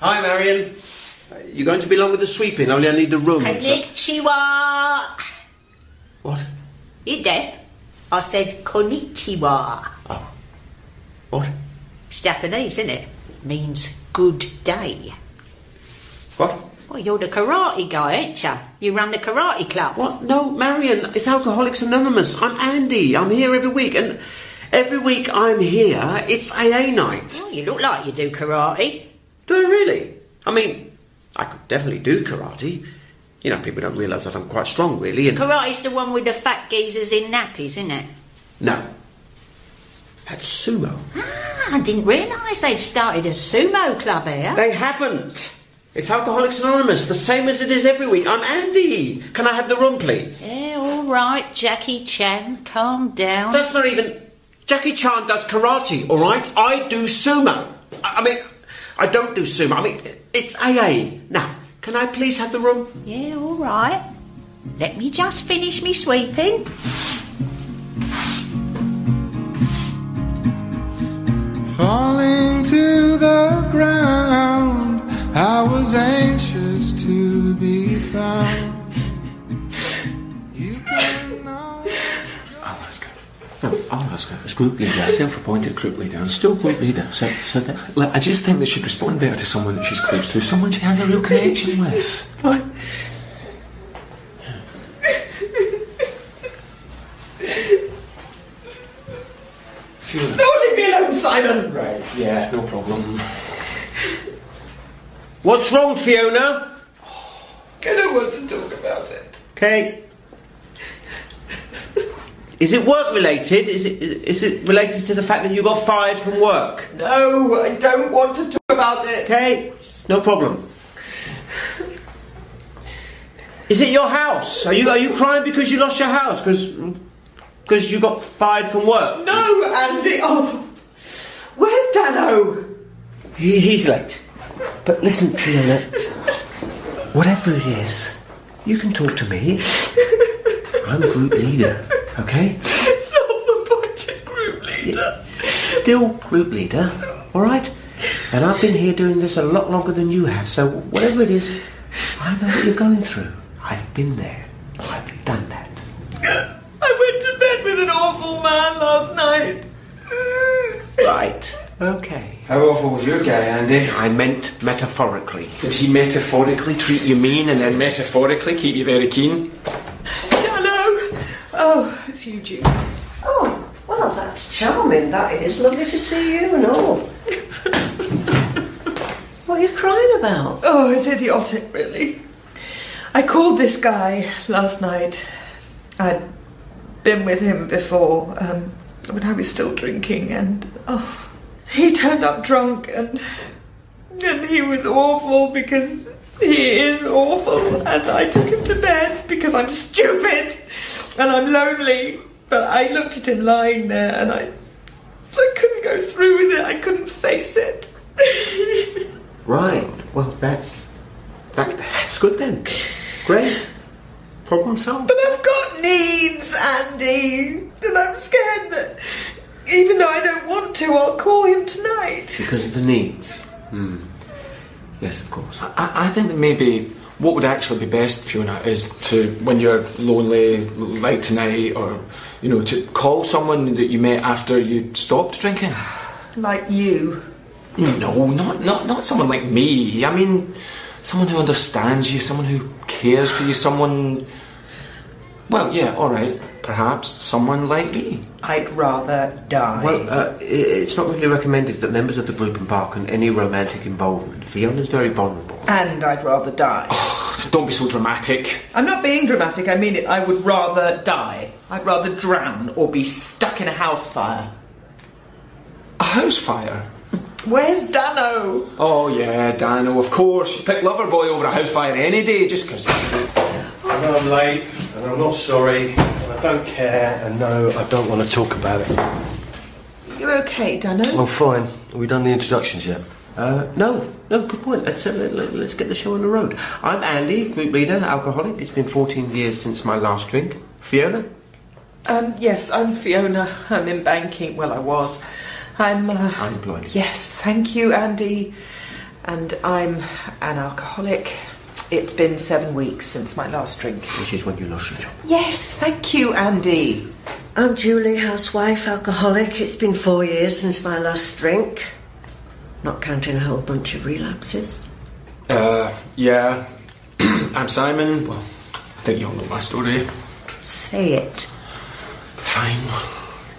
Hi, Marion. You're going to be along with the sweeping, only I need the room. so- Konnichiwa. What? You deaf? I said konnichiwa. Oh. What? It's Japanese, isn't it? Means good day. What? Well, you're the karate guy, ain't you? You run the karate club. What? No, Marion, it's Alcoholics Anonymous. I'm Andy. I'm here every week, and every week I'm here, it's AA night. Well, you look like you do karate. Do I really? I mean, I could definitely do karate. You know, people don't realise that I'm quite strong, really, and... Karate's the one with the fat geezers in nappies, isn't it? No. That's sumo. Ah, I didn't realise they'd started a sumo club here. They haven't. It's Alcoholics Anonymous, the same as it is every week. I'm Andy. Can I have the room, please? Yeah, all right, Jackie Chan, calm down. That's not even. Jackie Chan does karate, all right? I do sumo. I, I mean, I don't do sumo. I mean, it's AA. Now, can I please have the room? Yeah, all right. Let me just finish me sweeping. Falling to the ground, I was anxious to be found. No, I'll as group leader. Self-appointed group leader. Still group leader. So, so that. Look, I just think that she'd respond better to someone that she's close to, someone she has a real connection with. Right. Fiona. No, leave me alone, Simon! Right, yeah, no problem. What's wrong, Fiona? I don't want to talk about it. Okay. Is it work related? Is it is it related to the fact that you got fired from work? No, I don't want to talk about it. Okay, no problem. Is it your house? Are you are you crying because you lost your house? Because because you got fired from work? No, Andy. Oh, where's Dano? He, he's late. But listen, Fiona. Whatever it is, you can talk to me. I'm group leader. Okay? Self-appointed group leader. Still group leader. All right. And I've been here doing this a lot longer than you have. So whatever it is, I know what you're going through. I've been there. I've done that. I went to bed with an awful man last night. Right. Okay. How awful was your guy, Andy? I meant metaphorically. Did he metaphorically treat you mean and then metaphorically keep you very keen? Oh, it's you, Jude. Oh, well, that's charming, that is. Lovely to see you and all. what are you crying about? Oh, it's idiotic, really. I called this guy last night. I'd been with him before, um, when I was still drinking, and oh, he turned up drunk, and and he was awful because he is awful, and I took him to bed because I'm stupid and I'm lonely. But I looked at him lying there, and I I couldn't go through with it. I couldn't face it. Right. Well, that's that, that's good then. Great. Problem solved. But I've got needs, Andy, and I'm scared that even though I don't want to, I'll call him tonight. Because of the needs. Hmm. Yes, of course. I, I think that maybe what would actually be best, Fiona, is to, when you're lonely, like tonight, or, you know, to call someone that you met after you stopped drinking. Like you. No, not, not, not someone like me. I mean, someone who understands you, someone who cares for you, someone. Well, yeah, alright, perhaps someone like me. I'd rather die. Well, uh, it's not really recommended that members of the group embark on any romantic involvement. Fiona's very vulnerable. And I'd rather die. Don't be so dramatic. I'm not being dramatic, I mean it. I would rather die. I'd rather drown or be stuck in a house fire. A house fire? Where's Dano? Oh, yeah, Dano, of course. You pick Loverboy over a house fire any day just because. I know I'm late, and I'm not sorry, and I don't care, and no, I don't want to talk about it. You're okay, Dano? I'm fine. Have we done the introductions yet? Uh, no, no, good point. Let's, uh, let, let, let's get the show on the road. I'm Andy, group leader, alcoholic. It's been 14 years since my last drink. Fiona? Um, yes, I'm Fiona. I'm in banking. Well, I was. I'm. Uh, Unemployed. yes, thank you, Andy. And I'm an alcoholic. It's been seven weeks since my last drink. Which is when you lost your job. Yes, thank you, Andy. I'm Julie, housewife, alcoholic. It's been four years since my last drink. Not counting a whole bunch of relapses. Uh, yeah. I'm Simon. Well, I think you all know my story. Say it. Fine.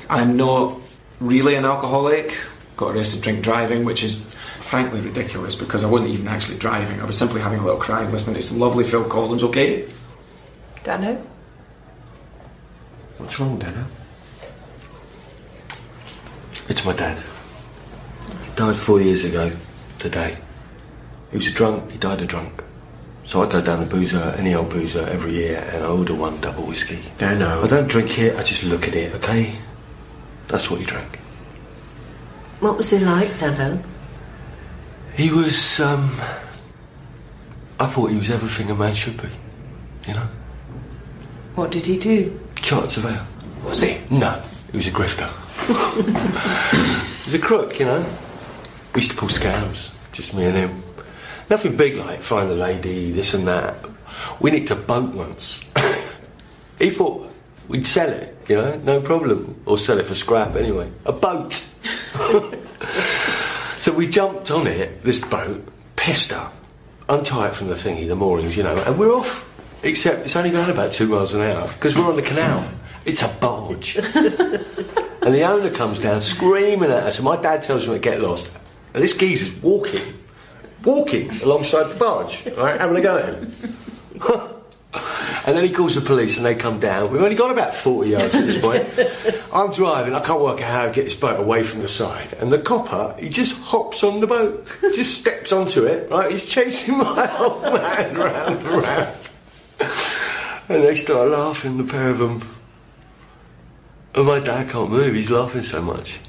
I'm not really an alcoholic. Got arrested drink driving, which is frankly ridiculous because I wasn't even actually driving. I was simply having a little cry and listening to some lovely Phil Collins, okay? Dano? What's wrong, Dano? It's my dad. He died four years ago today. He was a drunk, he died a drunk. So I go down the boozer, any old boozer, every year, and I order one double whiskey. Dano. I don't drink it, I just look at it, okay? That's what he drank. What was he like, Dano? He was, um. I thought he was everything a man should be. You know? What did he do? Chartered surveyor. Was he? No, he was a grifter. he was a crook, you know. We used to pull scams, just me and him. Nothing big like find a lady, this and that. We nicked a boat once. he thought we'd sell it, you know, no problem. Or sell it for scrap anyway. A boat. so we jumped on it, this boat, pissed up, untie it from the thingy, the moorings, you know, and we're off. Except it's only going about two miles an hour because we're on the canal. It's a barge. and the owner comes down screaming at us, and my dad tells me to get lost. And this geezer's walking, walking alongside the barge, right, having a go at him. and then he calls the police and they come down. We've only got about 40 yards at this point. I'm driving, I can't work out how to get this boat away from the side. And the copper, he just hops on the boat, just steps onto it, right? He's chasing my old man round and round. And they start laughing, the pair of them. And my dad can't move, he's laughing so much.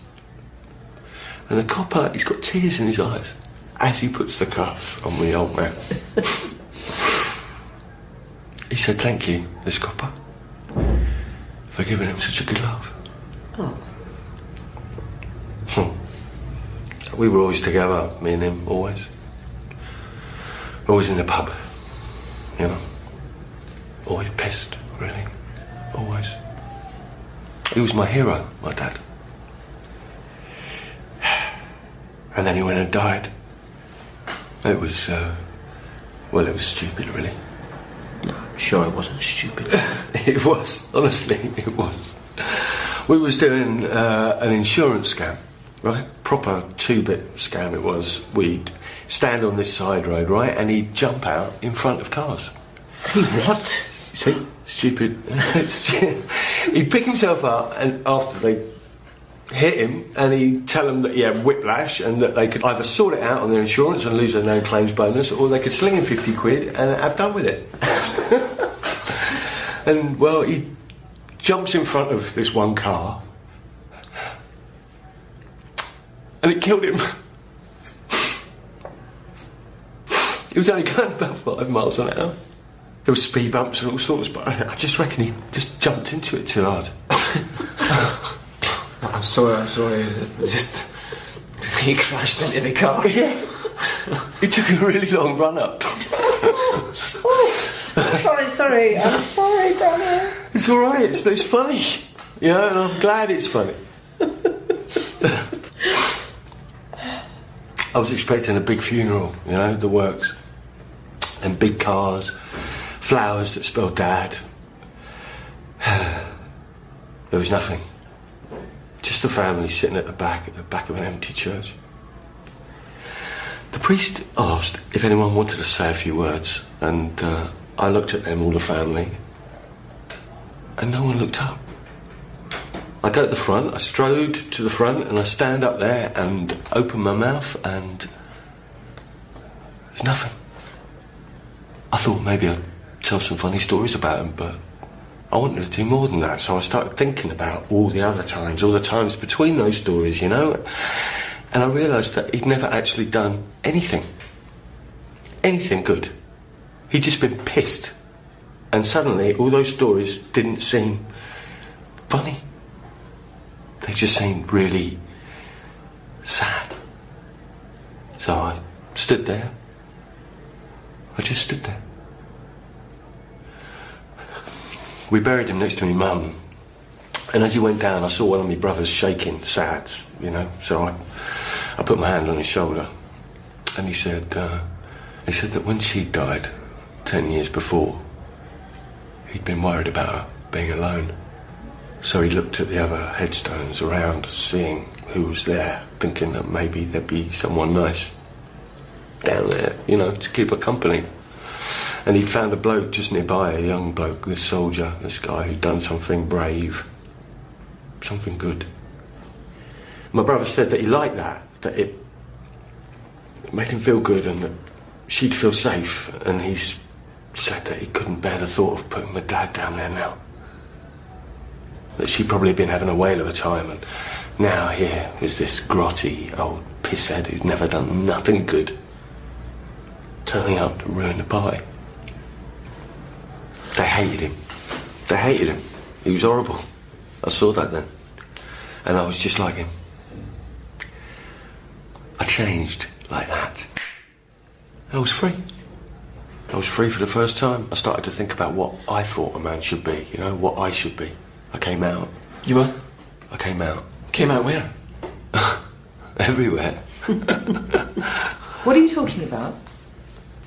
And the copper, he's got tears in his eyes as he puts the cuffs on the old man. he said, Thank you, this copper, for giving him such a good laugh. Hmm. We were always together, me and him, always. Always in the pub, you know. Always pissed, really. Always. He was my hero, my dad. And then he went and died. It was, uh, well, it was stupid, really. I'm sure it wasn't stupid. it was, honestly, it was. We was doing uh, an insurance scam, right? Proper two-bit scam it was. We'd stand on this side road, right, and he'd jump out in front of cars. He what? See, stupid. he'd pick himself up, and after they hit him, and he'd tell them that he had whiplash, and that they could either sort it out on their insurance and lose their no claims bonus, or they could sling him fifty quid and have done with it. and well, he jumps in front of this one car, and it killed him. he was only going about five miles an hour. There were speed bumps and all sorts, but I just reckon he just jumped into it too hard. I'm sorry, I'm sorry. Just. He crashed into the car. Yeah. He took a really long run up. Oh, sorry, sorry. I'm sorry, Dano. It's all right. It's, it's funny. Yeah, and I'm glad it's funny. I was expecting a big funeral, you know, the works. And big cars, flowers that spelled dad. there was nothing. Just the family sitting at the back, at the back of an empty church. The priest asked if anyone wanted to say a few words, and uh, I looked at them, all the family, and no one looked up. I go to the front, I strode to the front, and I stand up there and open my mouth, and there's nothing. I thought maybe I'd tell some funny stories about him, but I wanted to do more than that, so I started thinking about all the other times, all the times between those stories, you know? And I realised that he'd never actually done anything. Anything good. He'd just been pissed. And suddenly, all those stories didn't seem funny. They just seemed really sad. So I Stood there. I just stood there. We buried him next to my mum. And as he went down, I saw one of my brothers shaking, sad, you know. So I, I put my hand on his shoulder. And he said, uh, he said that when she died, ten years before, he'd been worried about her being alone. So he looked at the other headstones around, seeing who was there, thinking that maybe there'd be someone nice down there, you know, to keep her company. And he'd found a bloke just nearby, a young bloke, this soldier, this guy who'd done something brave, something good. My brother said that he liked that, that it made him feel good and that she'd feel safe. And he said that he couldn't bear the thought of putting my dad down there now. That she'd probably been having a whale of a time, and now here was this grotty old pisshead who'd never done nothing good, turning up to ruin the party. They hated him. They hated him. He was horrible. I saw that then. And I was just like him. I changed like that. I was free. I was free for the first time. I started to think about what I thought a man should be, you know, what I should be. I came out. You what? I came out. Came out where? Everywhere. What are you talking about?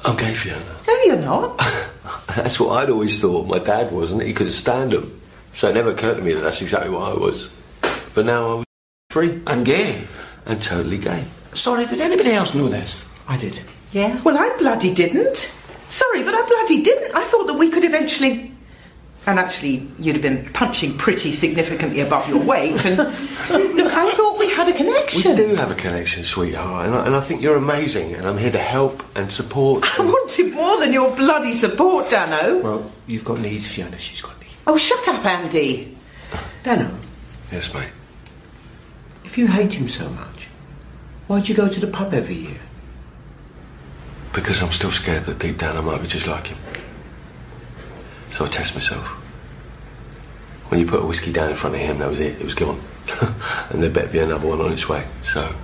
I'm gay, Fiona. No, you're not. That's what I'd always thought. My dad wasn't. He couldn't stand them. So it never occurred to me that that's exactly what I was. But now I was free I'm gay. and totally gay. Sorry, did anybody else know this? I did. Yeah? Well, I bloody didn't. Sorry, but I bloody didn't. I thought that we could eventually. And actually, you'd have been punching pretty significantly above your weight. And look, I thought we had a connection. We do have a connection, sweetheart, and I, and I think you're amazing, and I'm here to help and support. I wanted more than your bloody support, Dano. Well, you've got needs, Fiona. She's got needs. Oh, shut up, Andy. Dano, yes, mate. if you hate him so much, why'd you go to the pub every year? Because I'm still scared that deep down I might be just like him. So I test myself. When you put a whiskey down in front of him, that was it. It was gone. and there better be another one on its way. So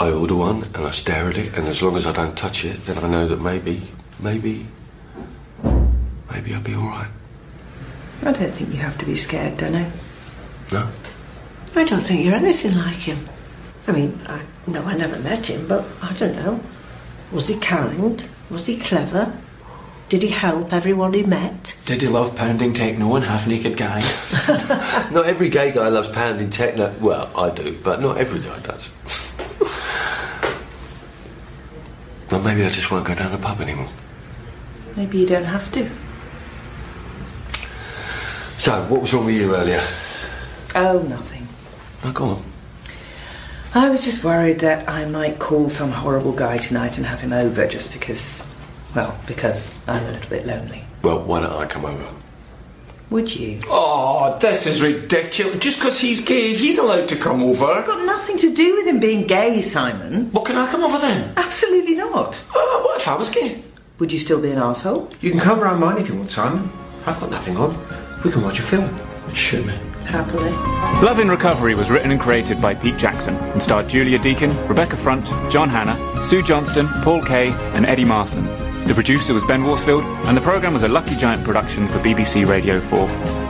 I order one and I stare at it, and as long as I don't touch it, then I know that maybe, maybe, maybe I'll be all right. I don't think you have to be scared, don't I? No? I don't think you're anything like him. I mean, I know I never met him, but I don't know. Was he kind? Was he clever? Did he help everyone he met? Did he love pounding techno and half naked guys? Not every gay guy loves pounding techno. Well, I do, but not every guy does. well, maybe I just won't go down the pub anymore. Maybe you don't have to. So, what was wrong with you earlier? Oh, nothing. Oh, go on. I was just worried that I might call some horrible guy tonight and have him over just because, well, because I'm a little bit lonely. Well, why don't I come over? Would you? oh, this is ridiculous. Just because he's gay, he's allowed to come over. It's got nothing to do with him being gay, Simon. What can I come over then? Absolutely not. Uh, what if I was gay? Would you still be an asshole? You can come round mine if you want, Simon. I've got nothing on. We can watch a film. Shoot me. Happily. Love in Recovery was written and created by Pete Jackson and starred Julia Deakin, Rebecca Front, John Hannah, Sue Johnston, Paul Kaye, and Eddie Marsan. The producer was Ben Worsfield, and the programme was a Lucky Giant production for BBC Radio 4.